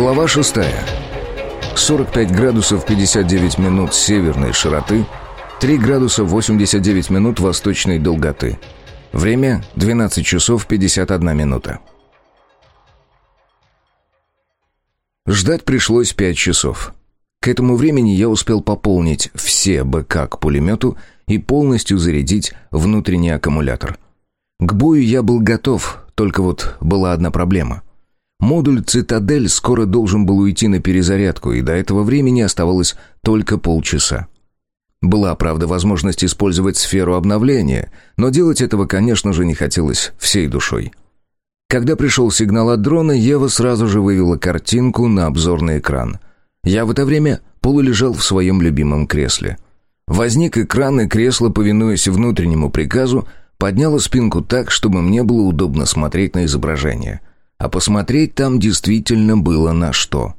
Глава 6. 45 градусов 59 минут северной широты, 3 градуса 89 минут восточной долготы. Время 12 часов 51 минута. Ждать пришлось 5 часов. К этому времени я успел пополнить все БК к пулемету и полностью зарядить внутренний аккумулятор. К бою я был готов, только вот была одна проблема. Модуль «Цитадель» скоро должен был уйти на перезарядку, и до этого времени оставалось только полчаса. Была, правда, возможность использовать сферу обновления, но делать этого, конечно же, не хотелось всей душой. Когда пришел сигнал от дрона, Ева сразу же вывела картинку на обзорный экран. Я в это время полулежал в своем любимом кресле. Возник экран, и кресло, повинуясь внутреннему приказу, подняло спинку так, чтобы мне было удобно смотреть на изображение. А посмотреть там действительно было на что.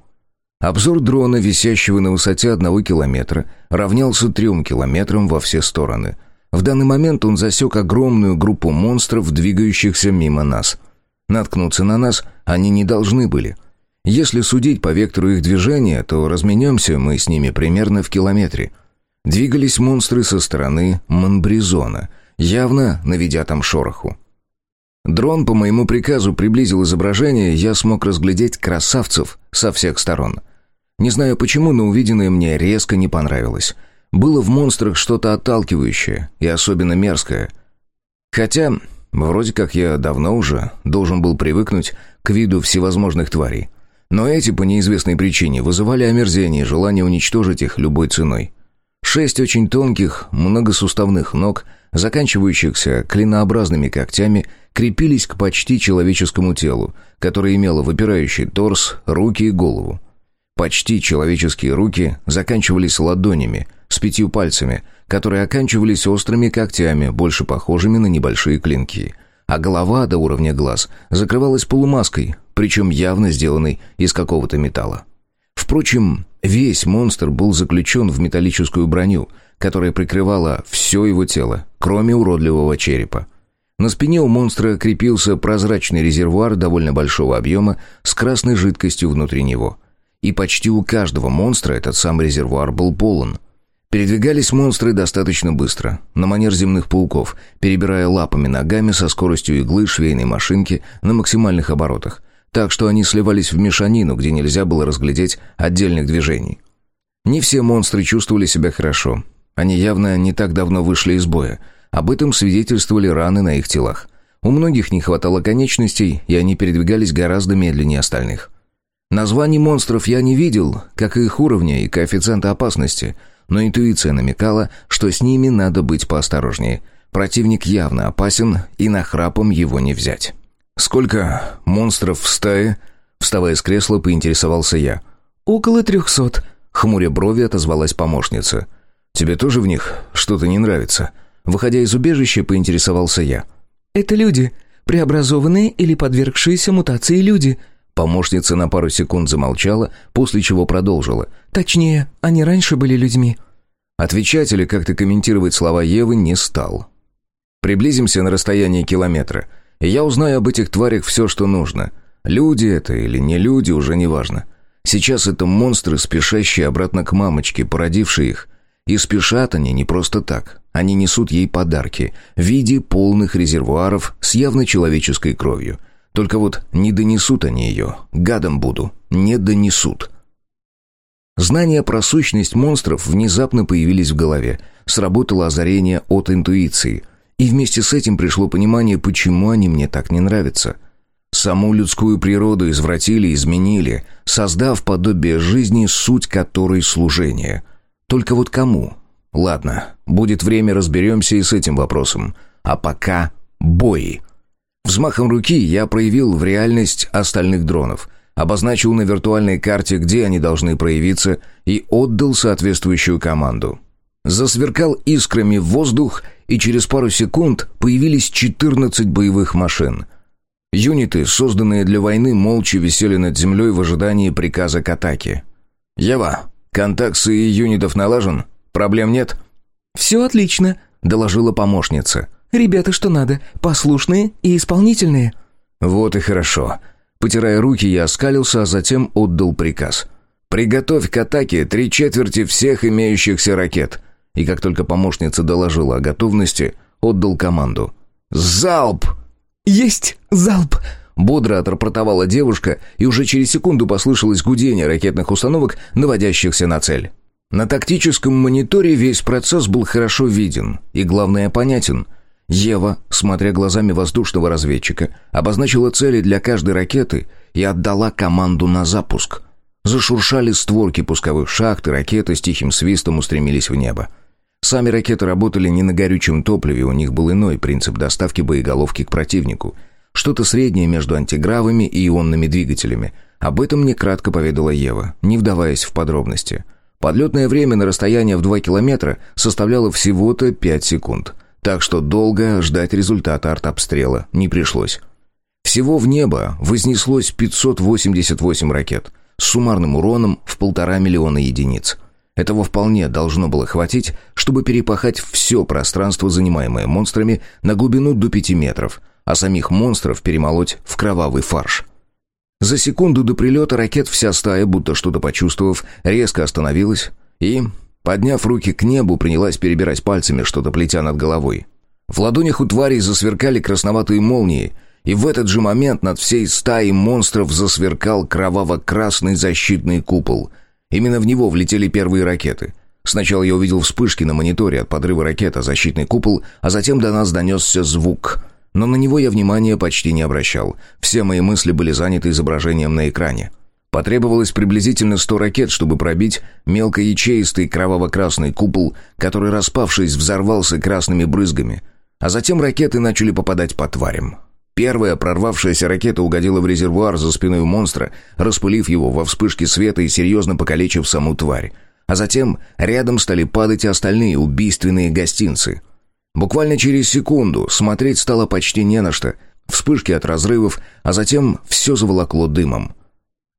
Обзор дрона, висящего на высоте одного километра, равнялся трем километрам во все стороны. В данный момент он засек огромную группу монстров, двигающихся мимо нас. Наткнуться на нас они не должны были. Если судить по вектору их движения, то разменемся мы с ними примерно в километре. Двигались монстры со стороны Монбризона — явно наведя там шороху. Дрон по моему приказу приблизил изображение, я смог разглядеть красавцев со всех сторон. Не знаю почему, но увиденное мне резко не понравилось. Было в монстрах что-то отталкивающее и особенно мерзкое. Хотя, вроде как я давно уже должен был привыкнуть к виду всевозможных тварей. Но эти по неизвестной причине вызывали омерзение и желание уничтожить их любой ценой. Шесть очень тонких, многосуставных ног — заканчивающихся клинообразными когтями, крепились к почти человеческому телу, которое имело выпирающий торс, руки и голову. Почти человеческие руки заканчивались ладонями с пятью пальцами, которые оканчивались острыми когтями, больше похожими на небольшие клинки. А голова до уровня глаз закрывалась полумаской, причем явно сделанной из какого-то металла. Впрочем, весь монстр был заключен в металлическую броню, которая прикрывала все его тело, кроме уродливого черепа. На спине у монстра крепился прозрачный резервуар довольно большого объема с красной жидкостью внутри него. И почти у каждого монстра этот самый резервуар был полон. Передвигались монстры достаточно быстро, на манер земных пауков, перебирая лапами ногами со скоростью иглы швейной машинки на максимальных оборотах, так что они сливались в мешанину, где нельзя было разглядеть отдельных движений. Не все монстры чувствовали себя хорошо, они явно не так давно вышли из боя. Об этом свидетельствовали раны на их телах. У многих не хватало конечностей, и они передвигались гораздо медленнее остальных. Названий монстров я не видел, как и их уровня и коэффициента опасности, но интуиция намекала, что с ними надо быть поосторожнее. Противник явно опасен, и нахрапом его не взять. «Сколько монстров в стае?» Вставая с кресла, поинтересовался я. «Около трехсот», — хмуря брови отозвалась помощница. Тебе тоже в них что-то не нравится?» Выходя из убежища, поинтересовался я. «Это люди. Преобразованные или подвергшиеся мутации люди». Помощница на пару секунд замолчала, после чего продолжила. «Точнее, они раньше были людьми». Отвечать или как-то комментировать слова Евы не стал. Приблизимся на расстояние километра, и я узнаю об этих тварях все, что нужно. Люди это или не люди, уже не важно. Сейчас это монстры, спешащие обратно к мамочке, породившие их, и спешат они не просто так. Они несут ей подарки в виде полных резервуаров с явно человеческой кровью. Только вот не донесут они ее. Гадом буду. Не донесут. Знания про сущность монстров внезапно появились в голове. Сработало озарение от интуиции. И вместе с этим пришло понимание, почему они мне так не нравятся. Саму людскую природу извратили, изменили, создав подобие жизни, суть которой служение – только вот кому? Ладно, будет время, разберемся и с этим вопросом. А пока бои. Взмахом руки я проявил в реальность остальных дронов, обозначил на виртуальной карте, где они должны проявиться, и отдал соответствующую команду. Засверкал искрами в воздух, и через пару секунд появились 14 боевых машин. Юниты, созданные для войны, молча висели над землей в ожидании приказа к атаке. «Ева, Контакт с ИИ юнитов налажен? Проблем нет?» «Все отлично», — доложила помощница. «Ребята что надо, послушные и исполнительные». «Вот и хорошо. Потирая руки, я оскалился, а затем отдал приказ. «Приготовь к атаке три четверти всех имеющихся ракет». И как только помощница доложила о готовности, отдал команду. «Залп!» «Есть залп!» Бодро отрапортовала девушка, и уже через секунду послышалось гудение ракетных установок, наводящихся на цель. На тактическом мониторе весь процесс был хорошо виден и, главное, понятен. Ева, смотря глазами воздушного разведчика, обозначила цели для каждой ракеты и отдала команду на запуск. Зашуршали створки пусковых шахт, и ракеты с тихим свистом устремились в небо. Сами ракеты работали не на горючем топливе, у них был иной принцип доставки боеголовки к противнику. Что-то среднее между антигравами и ионными двигателями. Об этом мне кратко поведала Ева, не вдаваясь в подробности – Подлетное время на расстояние в 2 километра составляло всего-то 5 секунд, так что долго ждать результата артобстрела не пришлось. Всего в небо вознеслось 588 ракет с суммарным уроном в полтора миллиона единиц. Этого вполне должно было хватить, чтобы перепахать все пространство, занимаемое монстрами, на глубину до 5 метров, а самих монстров перемолоть в кровавый фарш. За секунду до прилета ракет вся стая, будто что-то почувствовав, резко остановилась и, подняв руки к небу, принялась перебирать пальцами, что-то плетя над головой. В ладонях у тварей засверкали красноватые молнии, и в этот же момент над всей стаей монстров засверкал кроваво-красный защитный купол. Именно в него влетели первые ракеты. Сначала я увидел вспышки на мониторе от подрыва ракет защитный купол, а затем до нас донесся звук — но на него я внимания почти не обращал. Все мои мысли были заняты изображением на экране. Потребовалось приблизительно 100 ракет, чтобы пробить мелкоячеистый кроваво-красный купол, который, распавшись, взорвался красными брызгами. А затем ракеты начали попадать по тварям. Первая прорвавшаяся ракета угодила в резервуар за спиной у монстра, распылив его во вспышке света и серьезно покалечив саму тварь. А затем рядом стали падать и остальные убийственные гостинцы — Буквально через секунду смотреть стало почти не на что. Вспышки от разрывов, а затем все заволокло дымом.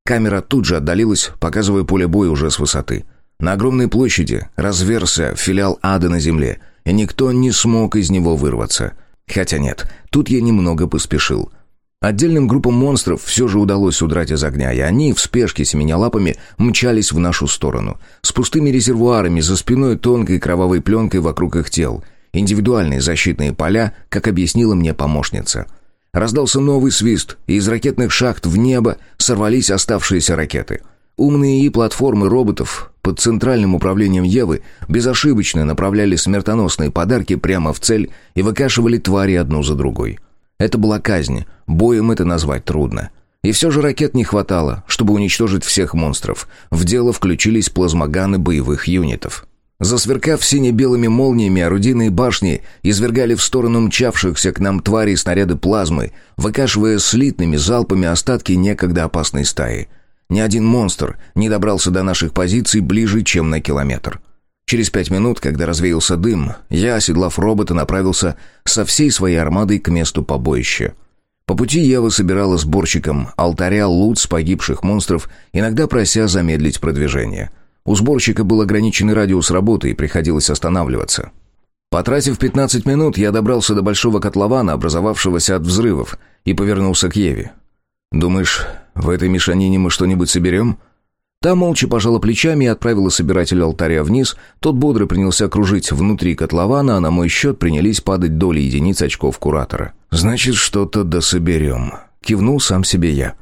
Камера тут же отдалилась, показывая поле боя уже с высоты. На огромной площади разверся филиал ада на земле, и никто не смог из него вырваться. Хотя нет, тут я немного поспешил. Отдельным группам монстров все же удалось удрать из огня, и они, в спешке семеня лапами, мчались в нашу сторону. С пустыми резервуарами за спиной тонкой кровавой пленкой вокруг их тел — Индивидуальные защитные поля, как объяснила мне помощница. Раздался новый свист, и из ракетных шахт в небо сорвались оставшиеся ракеты. Умные и платформы роботов под центральным управлением Евы безошибочно направляли смертоносные подарки прямо в цель и выкашивали твари одну за другой. Это была казнь, боем это назвать трудно. И все же ракет не хватало, чтобы уничтожить всех монстров. В дело включились плазмоганы боевых юнитов. Засверкав сине-белыми молниями, орудийные башни извергали в сторону мчавшихся к нам тварей снаряды плазмы, выкашивая слитными залпами остатки некогда опасной стаи. Ни один монстр не добрался до наших позиций ближе, чем на километр. Через пять минут, когда развеялся дым, я, оседлав робота, направился со всей своей армадой к месту побоища. По пути Ева собирала сборщиком алтаря лут с погибших монстров, иногда прося замедлить продвижение — у сборщика был ограниченный радиус работы и приходилось останавливаться. Потратив 15 минут, я добрался до большого котлована, образовавшегося от взрывов, и повернулся к Еве. «Думаешь, в этой мешанине мы что-нибудь соберем?» Та молча пожала плечами и отправила собирателя алтаря вниз, тот бодро принялся кружить внутри котлована, а на мой счет принялись падать доли единиц очков куратора. «Значит, что-то дособерем», — кивнул сам себе я.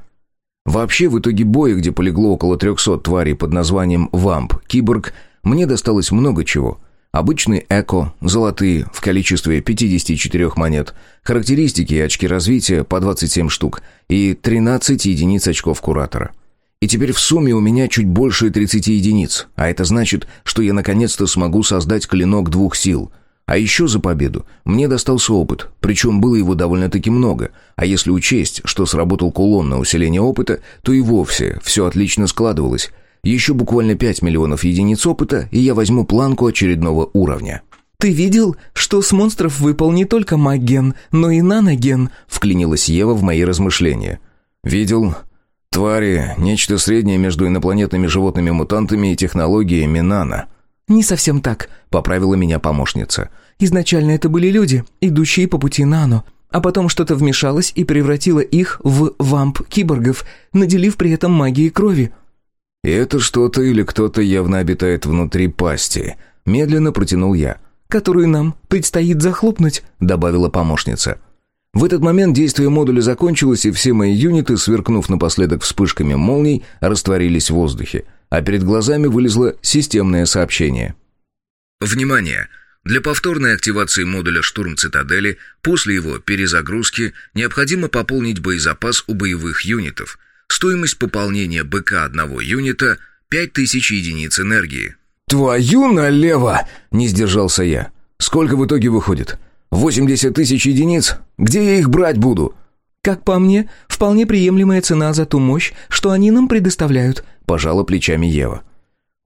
Вообще, в итоге боя, где полегло около 300 тварей под названием «Вамп», «Киборг», мне досталось много чего. Обычный эко, золотые, в количестве 54 монет, характеристики и очки развития по 27 штук и 13 единиц очков куратора. И теперь в сумме у меня чуть больше 30 единиц, а это значит, что я наконец-то смогу создать клинок двух сил – а еще за победу мне достался опыт, причем было его довольно-таки много, а если учесть, что сработал кулон на усиление опыта, то и вовсе все отлично складывалось. Еще буквально 5 миллионов единиц опыта, и я возьму планку очередного уровня. «Ты видел, что с монстров выпал не только маген, но и наноген?» — вклинилась Ева в мои размышления. «Видел. Твари — нечто среднее между инопланетными животными-мутантами и технологиями нано». «Не совсем так», — поправила меня помощница. «Изначально это были люди, идущие по пути Нано. А потом что-то вмешалось и превратило их в вамп-киборгов, наделив при этом магией крови. «И это что-то или кто-то явно обитает внутри пасти», — медленно протянул я. «Которую нам предстоит захлопнуть», — добавила помощница. В этот момент действие модуля закончилось, и все мои юниты, сверкнув напоследок вспышками молний, растворились в воздухе, а перед глазами вылезло системное сообщение. «Внимание! Для повторной активации модуля «Штурм Цитадели» после его перезагрузки необходимо пополнить боезапас у боевых юнитов. Стоимость пополнения БК одного юнита – 5000 единиц энергии. «Твою налево!» – не сдержался я. «Сколько в итоге выходит? 80 тысяч единиц? Где я их брать буду?» «Как по мне, вполне приемлемая цена за ту мощь, что они нам предоставляют», – пожала плечами Ева.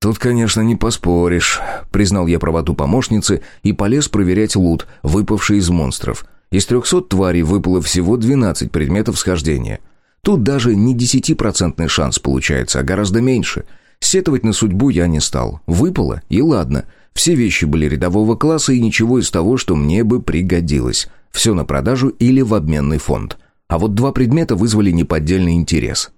«Тут, конечно, не поспоришь», — признал я правоту помощницы и полез проверять лут, выпавший из монстров. Из трехсот тварей выпало всего двенадцать предметов схождения. Тут даже не десятипроцентный шанс получается, а гораздо меньше. Сетовать на судьбу я не стал. Выпало, и ладно. Все вещи были рядового класса и ничего из того, что мне бы пригодилось. Все на продажу или в обменный фонд. А вот два предмета вызвали неподдельный интерес.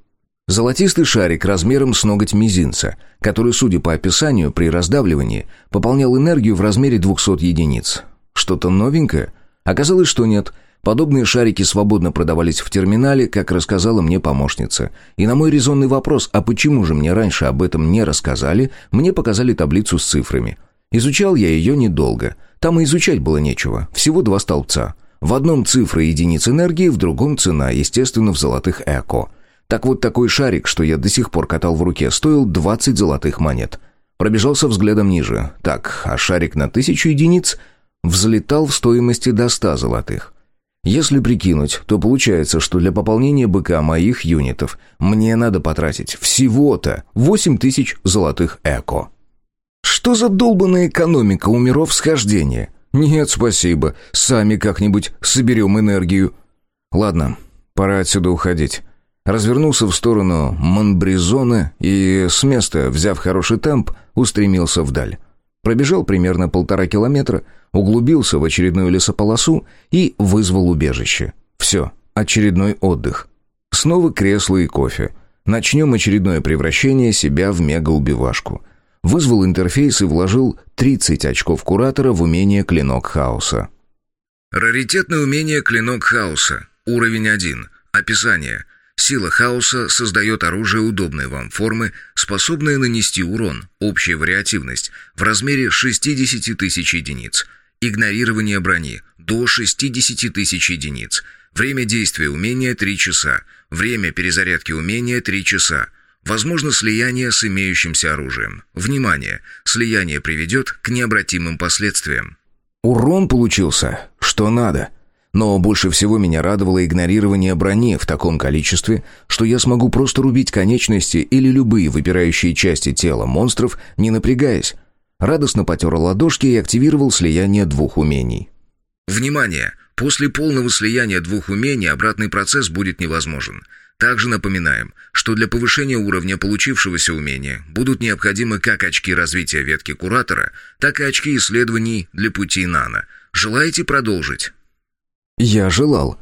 Золотистый шарик размером с ноготь мизинца, который, судя по описанию, при раздавливании пополнял энергию в размере 200 единиц. Что-то новенькое? Оказалось, что нет. Подобные шарики свободно продавались в терминале, как рассказала мне помощница. И на мой резонный вопрос, а почему же мне раньше об этом не рассказали, мне показали таблицу с цифрами. Изучал я ее недолго. Там и изучать было нечего. Всего два столбца. В одном цифры единиц энергии, в другом цена, естественно, в золотых эко. Так вот, такой шарик, что я до сих пор катал в руке, стоил 20 золотых монет. Пробежался взглядом ниже. Так, а шарик на тысячу единиц взлетал в стоимости до 100 золотых. Если прикинуть, то получается, что для пополнения БК моих юнитов мне надо потратить всего-то 8 тысяч золотых эко. Что за долбанная экономика у миров схождения? Нет, спасибо, сами как-нибудь соберем энергию. Ладно, пора отсюда уходить развернулся в сторону Монбризона и с места, взяв хороший темп, устремился вдаль. Пробежал примерно полтора километра, углубился в очередную лесополосу и вызвал убежище. Все, очередной отдых. Снова кресло и кофе. Начнем очередное превращение себя в мегаубивашку. Вызвал интерфейс и вложил 30 очков куратора в умение «Клинок хаоса». Раритетное умение «Клинок хаоса». Уровень 1. Описание – Сила хаоса создает оружие удобной вам формы, способное нанести урон, общая вариативность, в размере 60 тысяч единиц. Игнорирование брони до 60 тысяч единиц. Время действия умения 3 часа. Время перезарядки умения 3 часа. Возможно слияние с имеющимся оружием. Внимание! Слияние приведет к необратимым последствиям. Урон получился, что надо. Но больше всего меня радовало игнорирование брони в таком количестве, что я смогу просто рубить конечности или любые выпирающие части тела монстров, не напрягаясь. Радостно потер ладошки и активировал слияние двух умений. Внимание! После полного слияния двух умений обратный процесс будет невозможен. Также напоминаем, что для повышения уровня получившегося умения будут необходимы как очки развития ветки Куратора, так и очки исследований для пути Нана. Желаете продолжить? Я желал.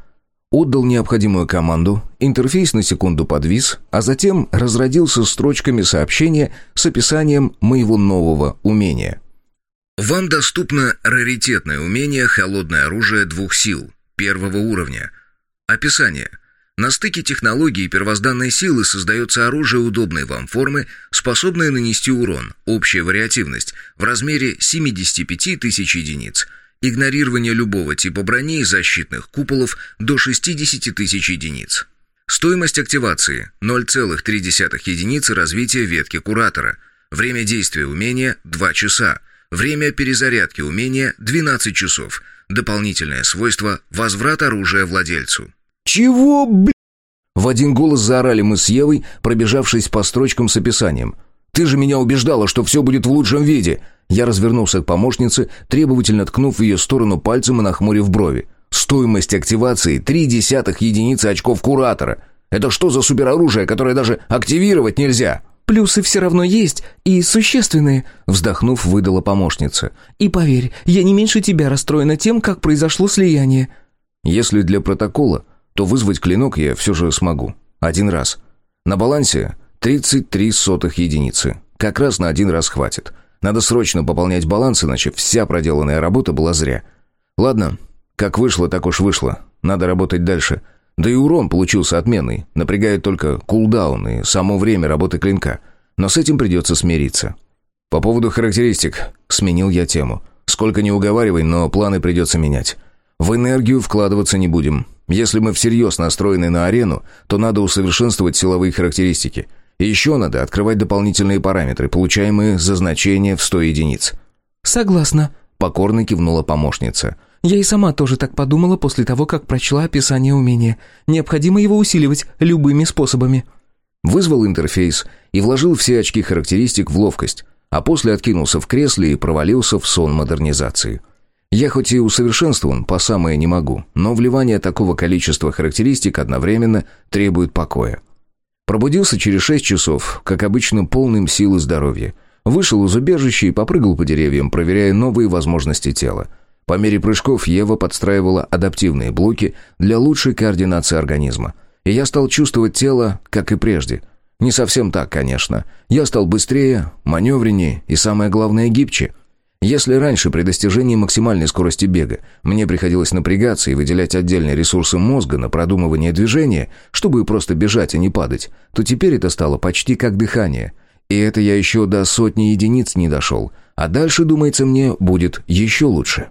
Отдал необходимую команду, интерфейс на секунду подвис, а затем разродился строчками сообщения с описанием моего нового умения. Вам доступно раритетное умение «Холодное оружие двух сил» первого уровня. Описание. На стыке технологии первозданной силы создается оружие удобной вам формы, способное нанести урон, общая вариативность, в размере 75 тысяч единиц – Игнорирование любого типа брони и защитных куполов до 60 тысяч единиц. Стоимость активации 0,3 единицы развития ветки Куратора. Время действия умения 2 часа. Время перезарядки умения 12 часов. Дополнительное свойство возврат оружия владельцу. Чего, б***? В один голос заорали мы с Евой, пробежавшись по строчкам с описанием. Ты же меня убеждала, что все будет в лучшем виде. Я развернулся к помощнице, требовательно ткнув в ее сторону пальцем и нахмурив брови. «Стоимость активации — три десятых единицы очков Куратора. Это что за супероружие, которое даже активировать нельзя?» «Плюсы все равно есть, и существенные», — вздохнув, выдала помощница. «И поверь, я не меньше тебя расстроена тем, как произошло слияние». Если для протокола, то вызвать клинок я все же смогу. Один раз. На балансе 33 сотых единицы. Как раз на один раз хватит. Надо срочно пополнять баланс, иначе вся проделанная работа была зря. Ладно, как вышло, так уж вышло. Надо работать дальше. Да и урон получился отменный. Напрягает только кулдаун и само время работы клинка. Но с этим придется смириться. По поводу характеристик. Сменил я тему. Сколько не уговаривай, но планы придется менять. В энергию вкладываться не будем. Если мы всерьез настроены на арену, то надо усовершенствовать силовые характеристики. Еще надо открывать дополнительные параметры, получаемые за значение в 100 единиц. «Согласна», — покорно кивнула помощница. «Я и сама тоже так подумала после того, как прочла описание умения. Необходимо его усиливать любыми способами». Вызвал интерфейс и вложил все очки характеристик в ловкость, а после откинулся в кресле и провалился в сон модернизации. Я хоть и усовершенствован, по самое не могу, но вливание такого количества характеристик одновременно требует покоя. Пробудился через шесть часов, как обычно, полным сил и здоровья. Вышел из убежища и попрыгал по деревьям, проверяя новые возможности тела. По мере прыжков Ева подстраивала адаптивные блоки для лучшей координации организма. И я стал чувствовать тело, как и прежде. Не совсем так, конечно. Я стал быстрее, маневреннее и, самое главное, гибче – если раньше при достижении максимальной скорости бега мне приходилось напрягаться и выделять отдельные ресурсы мозга на продумывание движения, чтобы просто бежать, а не падать, то теперь это стало почти как дыхание. И это я еще до сотни единиц не дошел, а дальше, думается мне, будет еще лучше.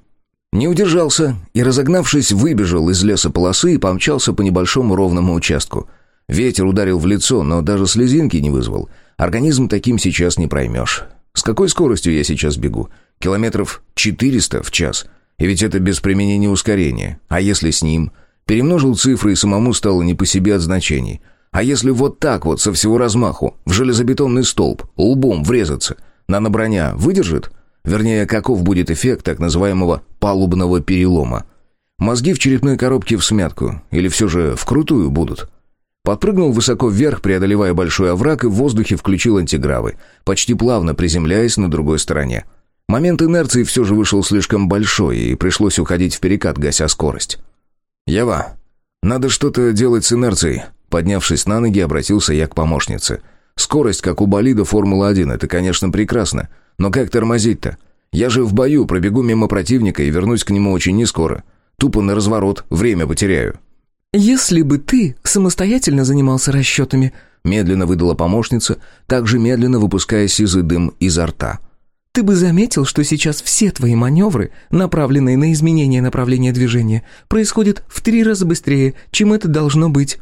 Не удержался и, разогнавшись, выбежал из леса полосы и помчался по небольшому ровному участку. Ветер ударил в лицо, но даже слезинки не вызвал. Организм таким сейчас не проймешь. С какой скоростью я сейчас бегу? Километров 400 в час. И ведь это без применения ускорения. А если с ним? Перемножил цифры и самому стало не по себе от значений. А если вот так вот со всего размаху, в железобетонный столб, лбом врезаться? Наноброня выдержит? Вернее, каков будет эффект так называемого палубного перелома? Мозги в черепной коробке в смятку или все же вкрутую будут? Подпрыгнул высоко вверх, преодолевая большой овраг, и в воздухе включил антигравы, почти плавно приземляясь на другой стороне. Момент инерции все же вышел слишком большой, и пришлось уходить в перекат, гася скорость. «Ева, надо что-то делать с инерцией», Поднявшись на ноги, обратился я к помощнице. «Скорость, как у болида Формулы-1, это, конечно, прекрасно. Но как тормозить-то? Я же в бою пробегу мимо противника и вернусь к нему очень нескоро. Тупо на разворот, время потеряю». «Если бы ты самостоятельно занимался расчетами», медленно выдала помощница, также медленно выпуская сизый дым изо рта – ты бы заметил, что сейчас все твои маневры, направленные на изменение направления движения, происходят в три раза быстрее, чем это должно быть».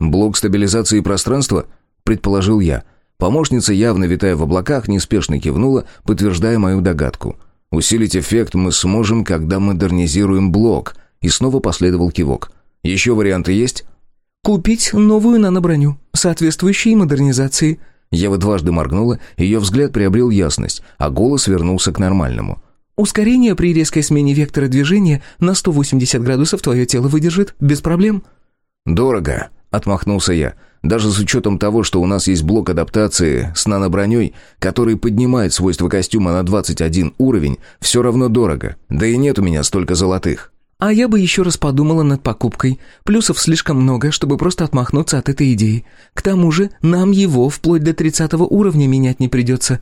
«Блок стабилизации пространства?» – предположил я. Помощница, явно витая в облаках, неспешно кивнула, подтверждая мою догадку. «Усилить эффект мы сможем, когда модернизируем блок», и снова последовал кивок. «Еще варианты есть?» «Купить новую наноброню, соответствующей модернизации», Ева дважды моргнула, ее взгляд приобрел ясность, а голос вернулся к нормальному. «Ускорение при резкой смене вектора движения на 180 градусов твое тело выдержит без проблем». «Дорого», — отмахнулся я. «Даже с учетом того, что у нас есть блок адаптации с наноброней, который поднимает свойства костюма на 21 уровень, все равно дорого. Да и нет у меня столько золотых». А я бы еще раз подумала над покупкой. Плюсов слишком много, чтобы просто отмахнуться от этой идеи. К тому же нам его вплоть до тридцатого уровня менять не придется».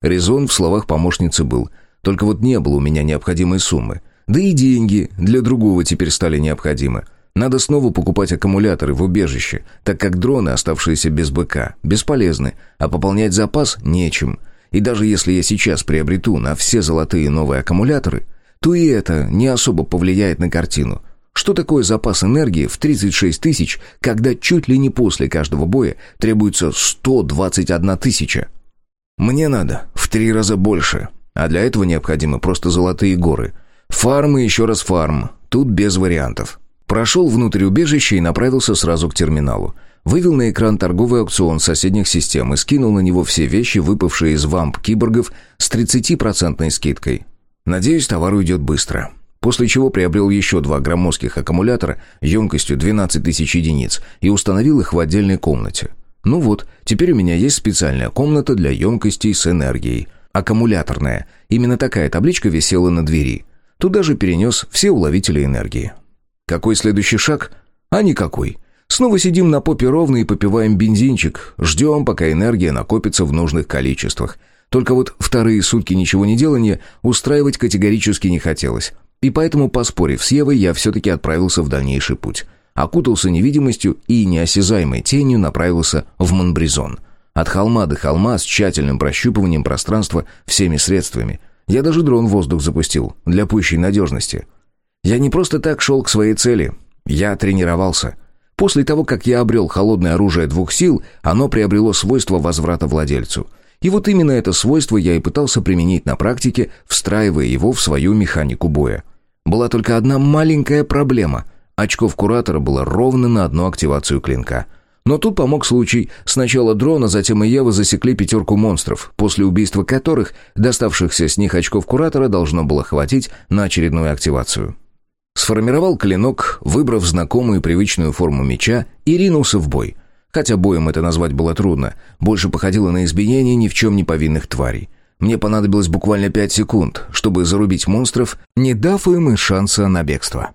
Резон в словах помощницы был. Только вот не было у меня необходимой суммы. Да и деньги для другого теперь стали необходимы. Надо снова покупать аккумуляторы в убежище, так как дроны, оставшиеся без БК, бесполезны, а пополнять запас нечем. И даже если я сейчас приобрету на все золотые новые аккумуляторы, то и это не особо повлияет на картину. Что такое запас энергии в 36 тысяч, когда чуть ли не после каждого боя требуется 121 тысяча? Мне надо в три раза больше, а для этого необходимы просто золотые горы. Фарм и еще раз фарм, тут без вариантов. Прошел внутрь убежища и направился сразу к терминалу. Вывел на экран торговый аукцион соседних систем и скинул на него все вещи, выпавшие из вамп киборгов с 30% скидкой. Надеюсь, товар уйдет быстро. После чего приобрел еще два громоздких аккумулятора емкостью 12 тысяч единиц и установил их в отдельной комнате. Ну вот, теперь у меня есть специальная комната для емкостей с энергией. Аккумуляторная. Именно такая табличка висела на двери. Туда же перенес все уловители энергии. Какой следующий шаг? А никакой. Снова сидим на попе ровно и попиваем бензинчик, ждем, пока энергия накопится в нужных количествах. Только вот вторые сутки ничего не делания устраивать категорически не хотелось. И поэтому, поспорив с Евой, я все-таки отправился в дальнейший путь. Окутался невидимостью и неосязаемой тенью направился в Монбризон. От холма до холма с тщательным прощупыванием пространства всеми средствами. Я даже дрон в воздух запустил, для пущей надежности. Я не просто так шел к своей цели. Я тренировался. После того, как я обрел холодное оружие двух сил, оно приобрело свойство возврата владельцу. И вот именно это свойство я и пытался применить на практике, встраивая его в свою механику боя. Была только одна маленькая проблема. Очков куратора было ровно на одну активацию клинка. Но тут помог случай. Сначала дрона, затем и Ева засекли пятерку монстров, после убийства которых доставшихся с них очков куратора должно было хватить на очередную активацию. Сформировал клинок, выбрав знакомую и привычную форму меча, и ринулся в бой. Хотя боем это назвать было трудно, больше походило на избиение ни в чем не повинных тварей. Мне понадобилось буквально пять секунд, чтобы зарубить монстров, не дав им и шанса на бегство.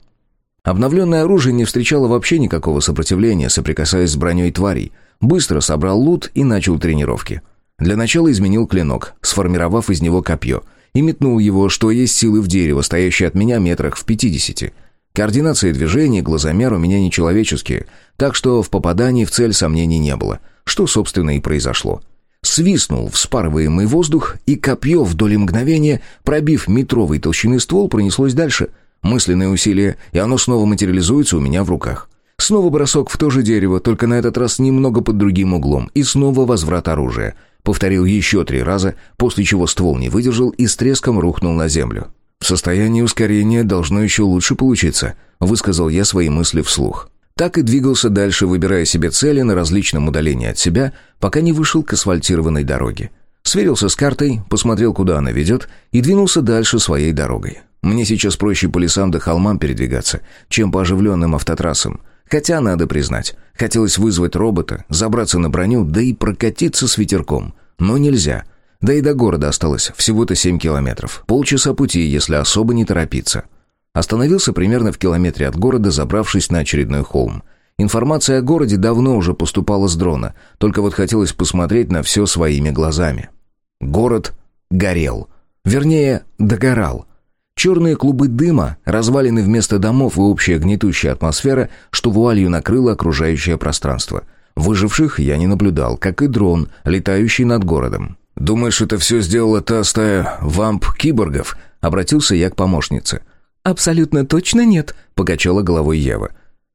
Обновленное оружие не встречало вообще никакого сопротивления, соприкасаясь с броней тварей. Быстро собрал лут и начал тренировки. Для начала изменил клинок, сформировав из него копье — и метнул его, что есть силы в дерево, стоящее от меня метрах в пятидесяти. Координация движений, глазомер у меня нечеловеческие, так что в попадании в цель сомнений не было, что, собственно, и произошло. Свистнул вспарываемый воздух, и копье в доли мгновения, пробив метровой толщины ствол, пронеслось дальше. Мысленное усилие, и оно снова материализуется у меня в руках. Снова бросок в то же дерево, только на этот раз немного под другим углом, и снова возврат оружия — Повторил еще три раза, после чего ствол не выдержал и с треском рухнул на землю. «В состоянии ускорения должно еще лучше получиться», — высказал я свои мысли вслух. Так и двигался дальше, выбирая себе цели на различном удалении от себя, пока не вышел к асфальтированной дороге. Сверился с картой, посмотрел, куда она ведет, и двинулся дальше своей дорогой. Мне сейчас проще по лесам да холмам передвигаться, чем по оживленным автотрассам. Хотя, надо признать, хотелось вызвать робота, забраться на броню, да и прокатиться с ветерком. Но нельзя. Да и до города осталось всего-то 7 километров. Полчаса пути, если особо не торопиться. Остановился примерно в километре от города, забравшись на очередной холм. Информация о городе давно уже поступала с дрона, только вот хотелось посмотреть на все своими глазами. Город горел. Вернее, догорал. Черные клубы дыма, развалины вместо домов и общая гнетущая атмосфера, что вуалью накрыло окружающее пространство. Выживших я не наблюдал, как и дрон, летающий над городом. «Думаешь, это все сделала та стая вамп-киборгов?» — обратился я к помощнице. «Абсолютно точно нет», — покачала головой Ева.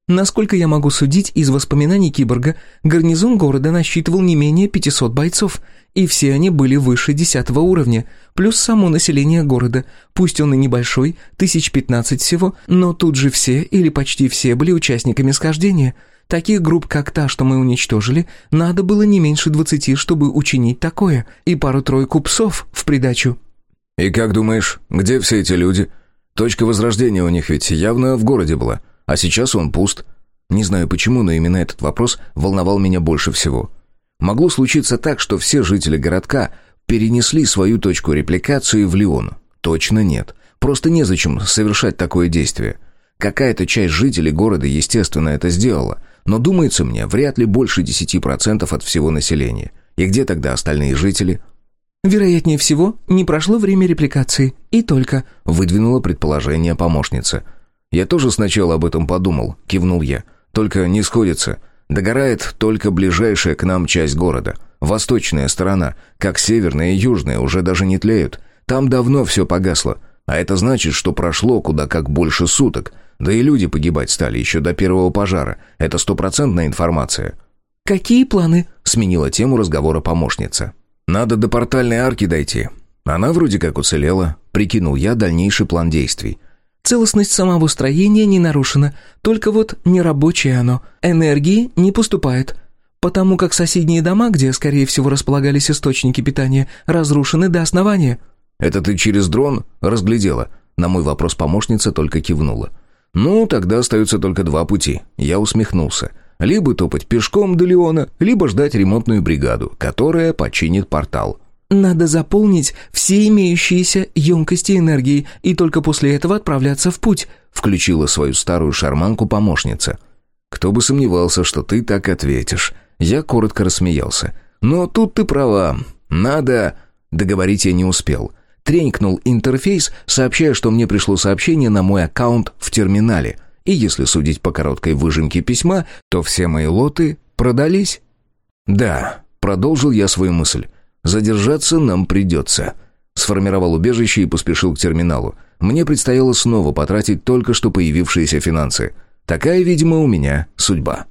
Насколько я могу судить из воспоминаний киборга, гарнизон города насчитывал не менее 500 бойцов, и все они были выше 10 уровня, плюс само население города. Пусть он и небольшой, тысяч пятнадцать всего, но тут же все или почти все были участниками схождения. Таких групп, как та, что мы уничтожили, надо было не меньше двадцати, чтобы учинить такое, и пару-тройку псов в придачу. «И как думаешь, где все эти люди? Точка возрождения у них ведь явно в городе была». А сейчас он пуст. Не знаю почему, но именно этот вопрос волновал меня больше всего. Могло случиться так, что все жители городка перенесли свою точку репликации в Лион. Точно нет. Просто незачем совершать такое действие. Какая-то часть жителей города, естественно, это сделала. Но, думается мне, вряд ли больше 10% от всего населения. И где тогда остальные жители? «Вероятнее всего, не прошло время репликации. И только», — выдвинула предположение помощница. «Я тоже сначала об этом подумал», — кивнул я. «Только не сходится. Догорает только ближайшая к нам часть города. Восточная сторона, как северная и южная, уже даже не тлеют. Там давно все погасло. А это значит, что прошло куда как больше суток. Да и люди погибать стали еще до первого пожара. Это стопроцентная информация». «Какие планы?» — сменила тему разговора помощница. «Надо до портальной арки дойти. Она вроде как уцелела», — прикинул я дальнейший план действий. Целостность самого строения не нарушена, только вот нерабочее оно. Энергии не поступает. Потому как соседние дома, где, скорее всего, располагались источники питания, разрушены до основания. «Это ты через дрон разглядела?» На мой вопрос помощница только кивнула. «Ну, тогда остаются только два пути». Я усмехнулся. Либо топать пешком до Леона, либо ждать ремонтную бригаду, которая починит портал. Надо заполнить все имеющиеся емкости энергии и только после этого отправляться в путь», включила свою старую шарманку помощница. «Кто бы сомневался, что ты так ответишь». Я коротко рассмеялся. «Но тут ты права. Надо...» Договорить я не успел. Тренькнул интерфейс, сообщая, что мне пришло сообщение на мой аккаунт в терминале. И если судить по короткой выжимке письма, то все мои лоты продались. «Да», — продолжил я свою мысль. Задержаться нам придется». Сформировал убежище и поспешил к терминалу. Мне предстояло снова потратить только что появившиеся финансы. Такая, видимо, у меня судьба.